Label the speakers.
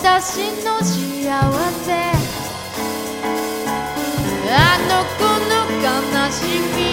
Speaker 1: 私の幸せ。あの子の悲しみ。